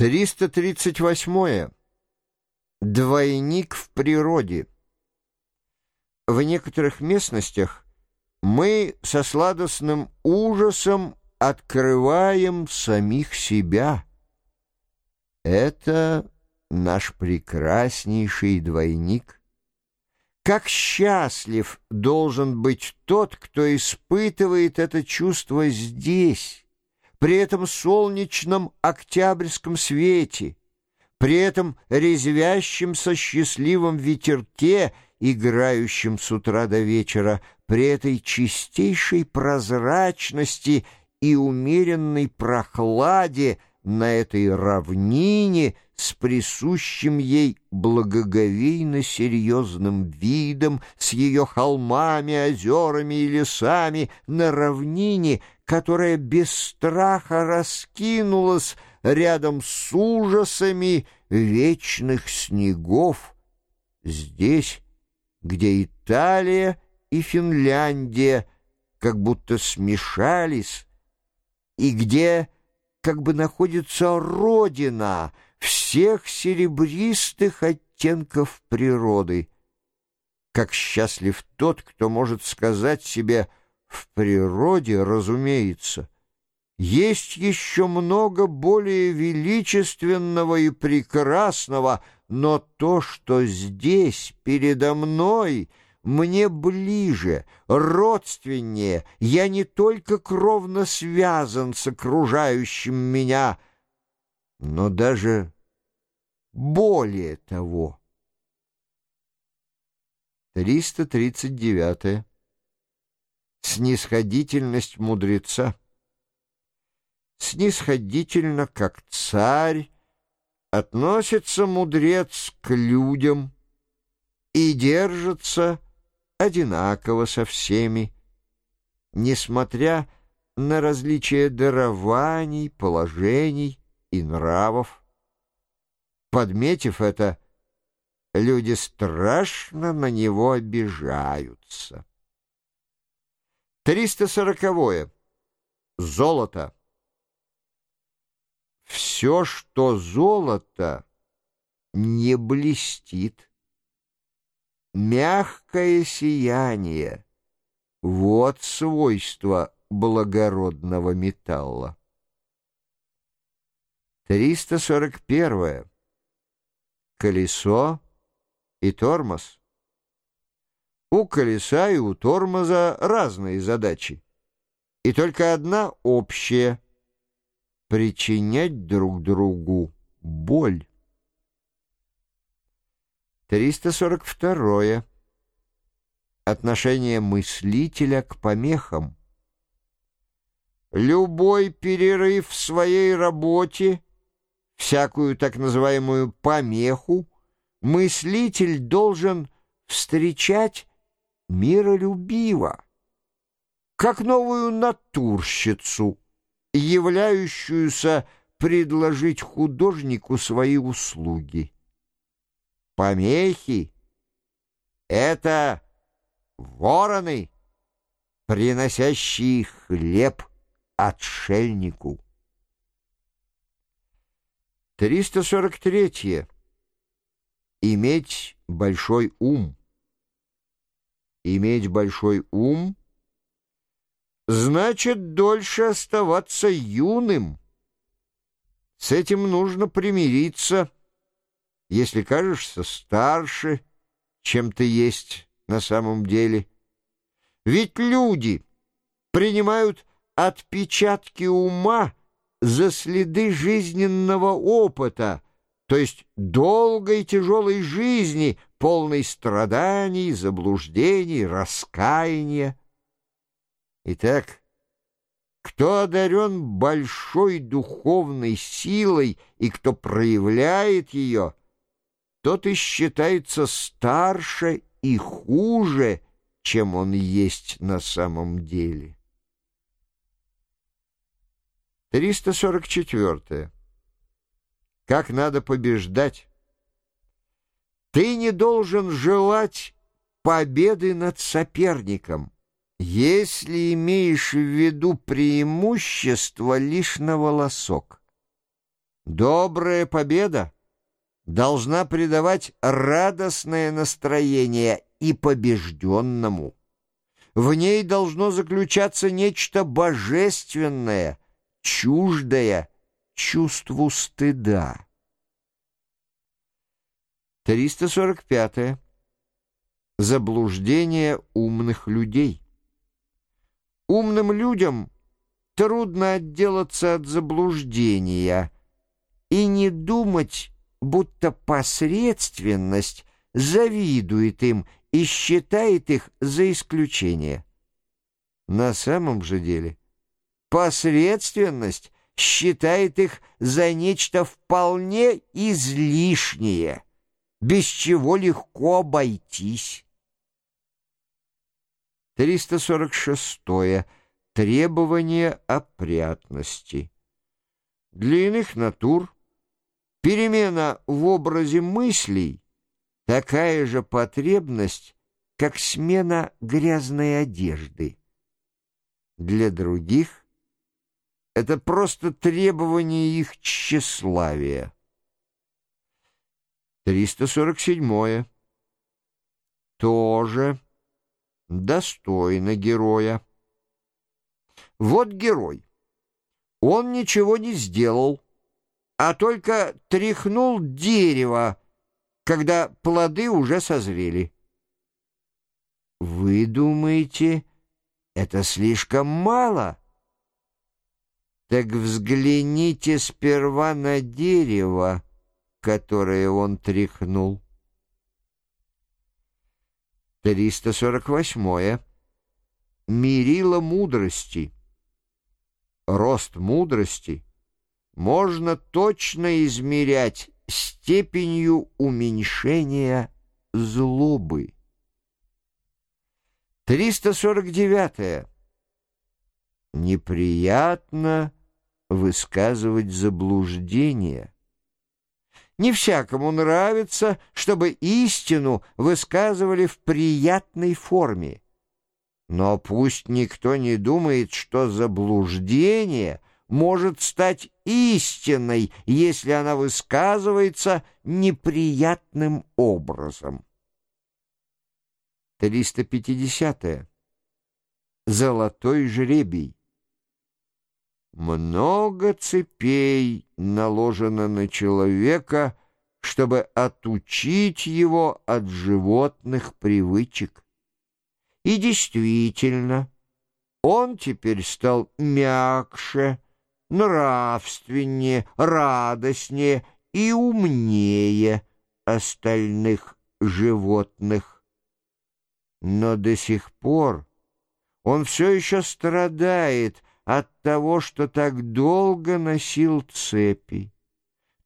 338. Двойник в природе. В некоторых местностях мы со сладостным ужасом открываем самих себя. Это наш прекраснейший двойник. Как счастлив должен быть тот, кто испытывает это чувство здесь, при этом солнечном октябрьском свете, при этом резвящемся счастливом ветерке, играющем с утра до вечера, при этой чистейшей прозрачности и умеренной прохладе на этой равнине с присущим ей благоговейно серьезным видом, с ее холмами, озерами и лесами на равнине, которая без страха раскинулась рядом с ужасами вечных снегов. Здесь, где Италия и Финляндия как будто смешались, и где как бы находится родина всех серебристых оттенков природы. Как счастлив тот, кто может сказать себе — в природе, разумеется, есть еще много более величественного и прекрасного, но то, что здесь, передо мной, мне ближе, родственнее, я не только кровно связан с окружающим меня, но даже более того. 339 снисходительность мудреца. Снисходительно, как царь, относится мудрец к людям и держится одинаково со всеми, несмотря на различия дарований, положений и нравов. Подметив это, люди страшно на него обижаются. 340. Золото. Все, что золото, не блестит. Мягкое сияние — вот свойство благородного металла. 341. Колесо и тормоз. У колеса и у тормоза разные задачи. И только одна общая — причинять друг другу боль. 342. Отношение мыслителя к помехам. Любой перерыв в своей работе, всякую так называемую помеху, мыслитель должен встречать миролюбиво, как новую натурщицу, являющуюся предложить художнику свои услуги. Помехи — это вороны, приносящие хлеб отшельнику. 343. Иметь большой ум. Иметь большой ум значит дольше оставаться юным. С этим нужно примириться, если кажешься старше, чем ты есть на самом деле. Ведь люди принимают отпечатки ума за следы жизненного опыта, то есть долгой тяжелой жизни, полной страданий, заблуждений, раскаяния. Итак, кто одарен большой духовной силой и кто проявляет ее, тот и считается старше и хуже, чем он есть на самом деле. 344. Как надо побеждать? Ты не должен желать победы над соперником, если имеешь в виду преимущество лишь на волосок. Добрая победа должна придавать радостное настроение и побежденному. В ней должно заключаться нечто божественное, чуждое чувству стыда. 345. -е. Заблуждение умных людей. Умным людям трудно отделаться от заблуждения и не думать, будто посредственность завидует им и считает их за исключение. На самом же деле посредственность считает их за нечто вполне излишнее, без чего легко обойтись. 346. -е. Требование опрятности. Для иных натур перемена в образе мыслей такая же потребность, как смена грязной одежды. Для других это просто требование их тщеславия. 347. Тоже достойно героя. Вот герой. Он ничего не сделал, а только тряхнул дерево, когда плоды уже созрели. Вы думаете, это слишком мало? Так взгляните сперва на дерево, которое он тряхнул. 348. -е. Мерило мудрости. Рост мудрости можно точно измерять степенью уменьшения злобы. 349. -е. Неприятно высказывать заблуждения. Не всякому нравится, чтобы истину высказывали в приятной форме. Но пусть никто не думает, что заблуждение может стать истиной, если она высказывается неприятным образом. 350. -е. Золотой жребий. Много цепей наложено на человека, чтобы отучить его от животных привычек. И действительно, он теперь стал мягче, нравственнее, радостнее и умнее остальных животных. Но до сих пор он все еще страдает от того, что так долго носил цепи.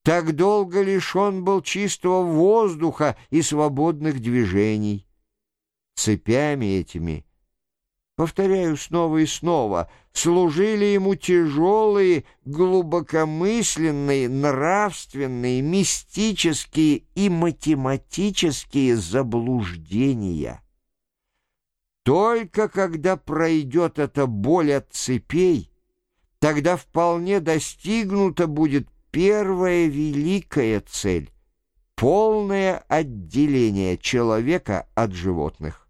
Так долго лишен был чистого воздуха и свободных движений. Цепями этими, повторяю снова и снова, служили ему тяжелые, глубокомысленные, нравственные, мистические и математические заблуждения. Только когда пройдет эта боль от цепей, тогда вполне достигнута будет первая великая цель — полное отделение человека от животных.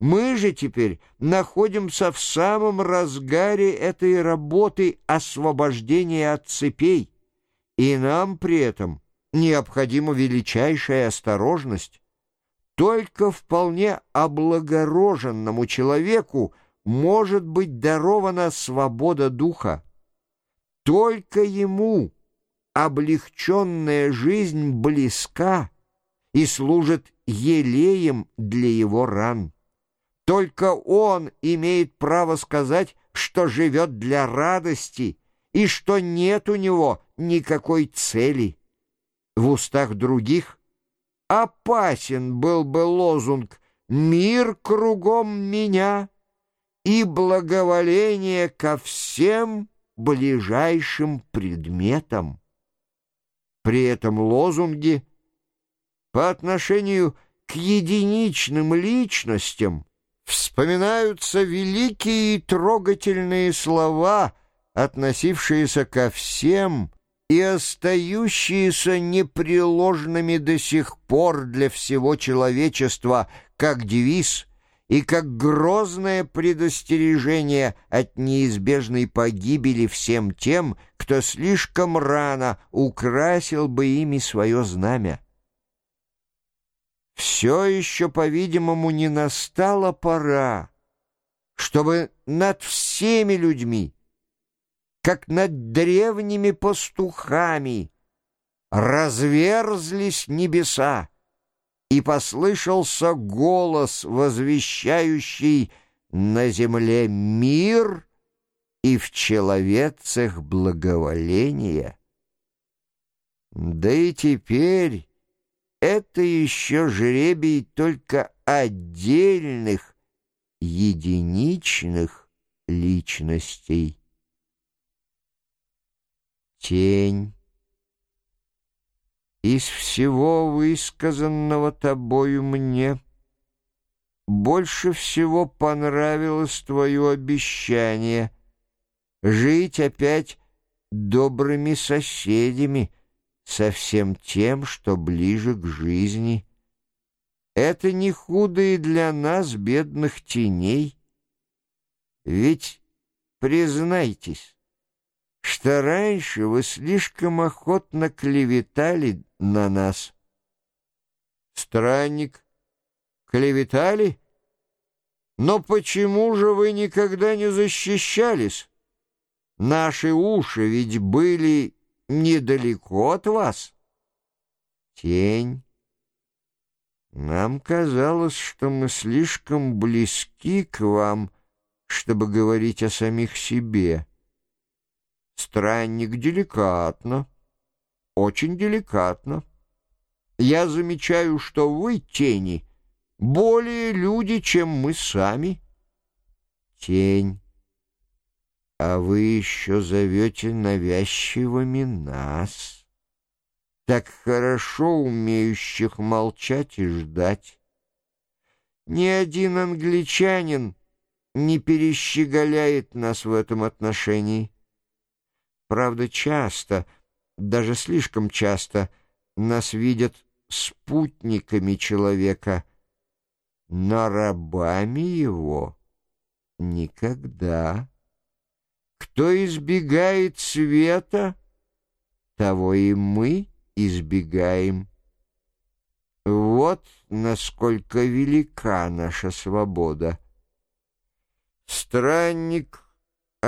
Мы же теперь находимся в самом разгаре этой работы освобождения от цепей, и нам при этом необходима величайшая осторожность. Только вполне облагороженному человеку может быть дарована свобода духа. Только ему облегченная жизнь близка и служит елеем для его ран. Только он имеет право сказать, что живет для радости и что нет у него никакой цели. В устах других Опасен был бы лозунг «Мир кругом меня» и благоволение ко всем ближайшим предметам. При этом лозунги по отношению к единичным личностям вспоминаются великие и трогательные слова, относившиеся ко всем и остающиеся непреложными до сих пор для всего человечества как девиз и как грозное предостережение от неизбежной погибели всем тем, кто слишком рано украсил бы ими свое знамя. Все еще, по-видимому, не настала пора, чтобы над всеми людьми как над древними пастухами, разверзлись небеса, и послышался голос, возвещающий на земле мир и в человецах благоволение. Да и теперь это еще жребий только отдельных, единичных личностей тень. Из всего высказанного тобою мне больше всего понравилось твое обещание жить опять добрыми соседями со всем тем, что ближе к жизни. Это не худо и для нас, бедных теней. Ведь, признайтесь, что раньше вы слишком охотно клеветали на нас. Странник, клеветали? Но почему же вы никогда не защищались? Наши уши ведь были недалеко от вас. Тень. Нам казалось, что мы слишком близки к вам, чтобы говорить о самих себе. Странник деликатно, очень деликатно. Я замечаю, что вы, тени, более люди, чем мы сами. Тень, а вы еще зовете навязчивыми нас, так хорошо умеющих молчать и ждать. Ни один англичанин не перещеголяет нас в этом отношении. Правда, часто, даже слишком часто, нас видят спутниками человека, но рабами его никогда. Кто избегает света, того и мы избегаем. Вот насколько велика наша свобода. Странник —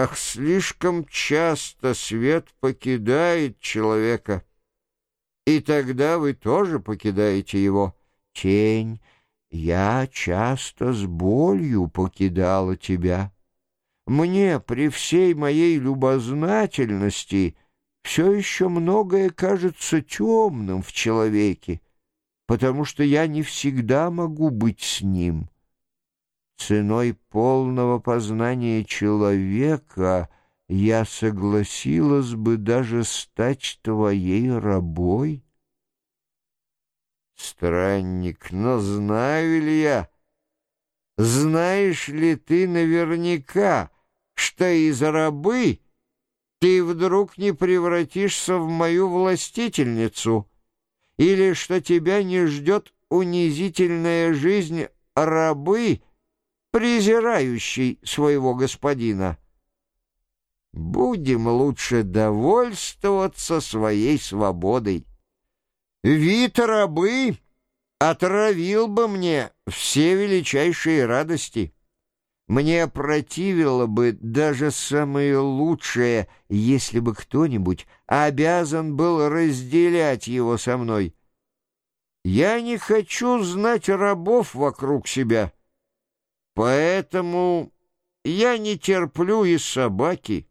Ах, слишком часто свет покидает человека, и тогда вы тоже покидаете его. Тень, я часто с болью покидала тебя. Мне при всей моей любознательности все еще многое кажется темным в человеке, потому что я не всегда могу быть с ним». Ценой полного познания человека я согласилась бы даже стать твоей рабой. Странник, но знаю ли я, знаешь ли ты наверняка, что из рабы ты вдруг не превратишься в мою властительницу, или что тебя не ждет унизительная жизнь рабы, презирающий своего господина. Будем лучше довольствоваться своей свободой. Вид рабы отравил бы мне все величайшие радости. Мне противило бы даже самое лучшее, если бы кто-нибудь обязан был разделять его со мной. Я не хочу знать рабов вокруг себя». Поэтому я не терплю и собаки,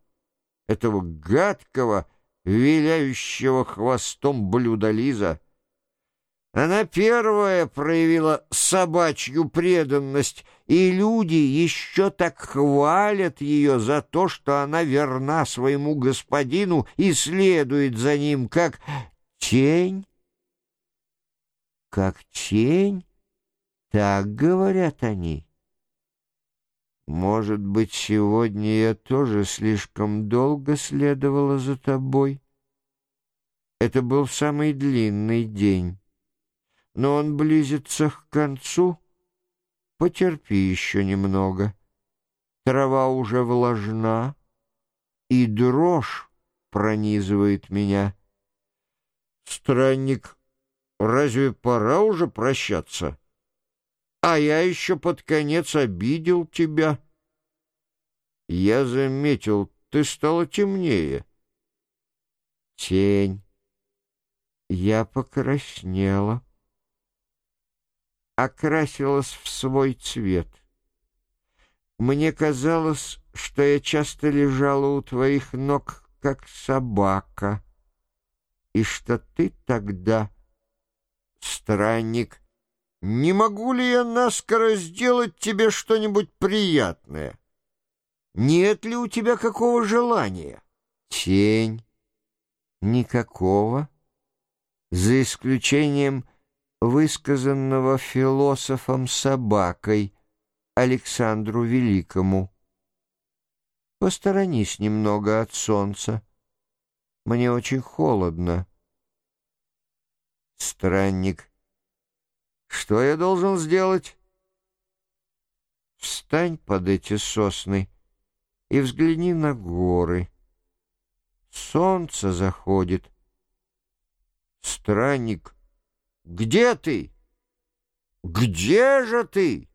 этого гадкого, виляющего хвостом блюдолиза. Она первая проявила собачью преданность, и люди еще так хвалят ее за то, что она верна своему господину и следует за ним, как тень. Как тень, так говорят они. Может быть, сегодня я тоже слишком долго следовала за тобой? Это был самый длинный день. Но он близится к концу. Потерпи еще немного. Трава уже влажна, и дрожь пронизывает меня. Странник, разве пора уже прощаться? А я еще под конец обидел тебя. Я заметил, ты стала темнее. Тень. Я покраснела. Окрасилась в свой цвет. Мне казалось, что я часто лежала у твоих ног, как собака, и что ты тогда, странник, не могу ли я наскоро сделать тебе что-нибудь приятное? Нет ли у тебя какого желания? Тень. Никакого. За исключением высказанного философом собакой Александру Великому. Посторонись немного от солнца. Мне очень холодно. Странник. Что я должен сделать? Встань под эти сосны и взгляни на горы. Солнце заходит. Странник, где ты? Где же ты?